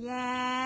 Yeah.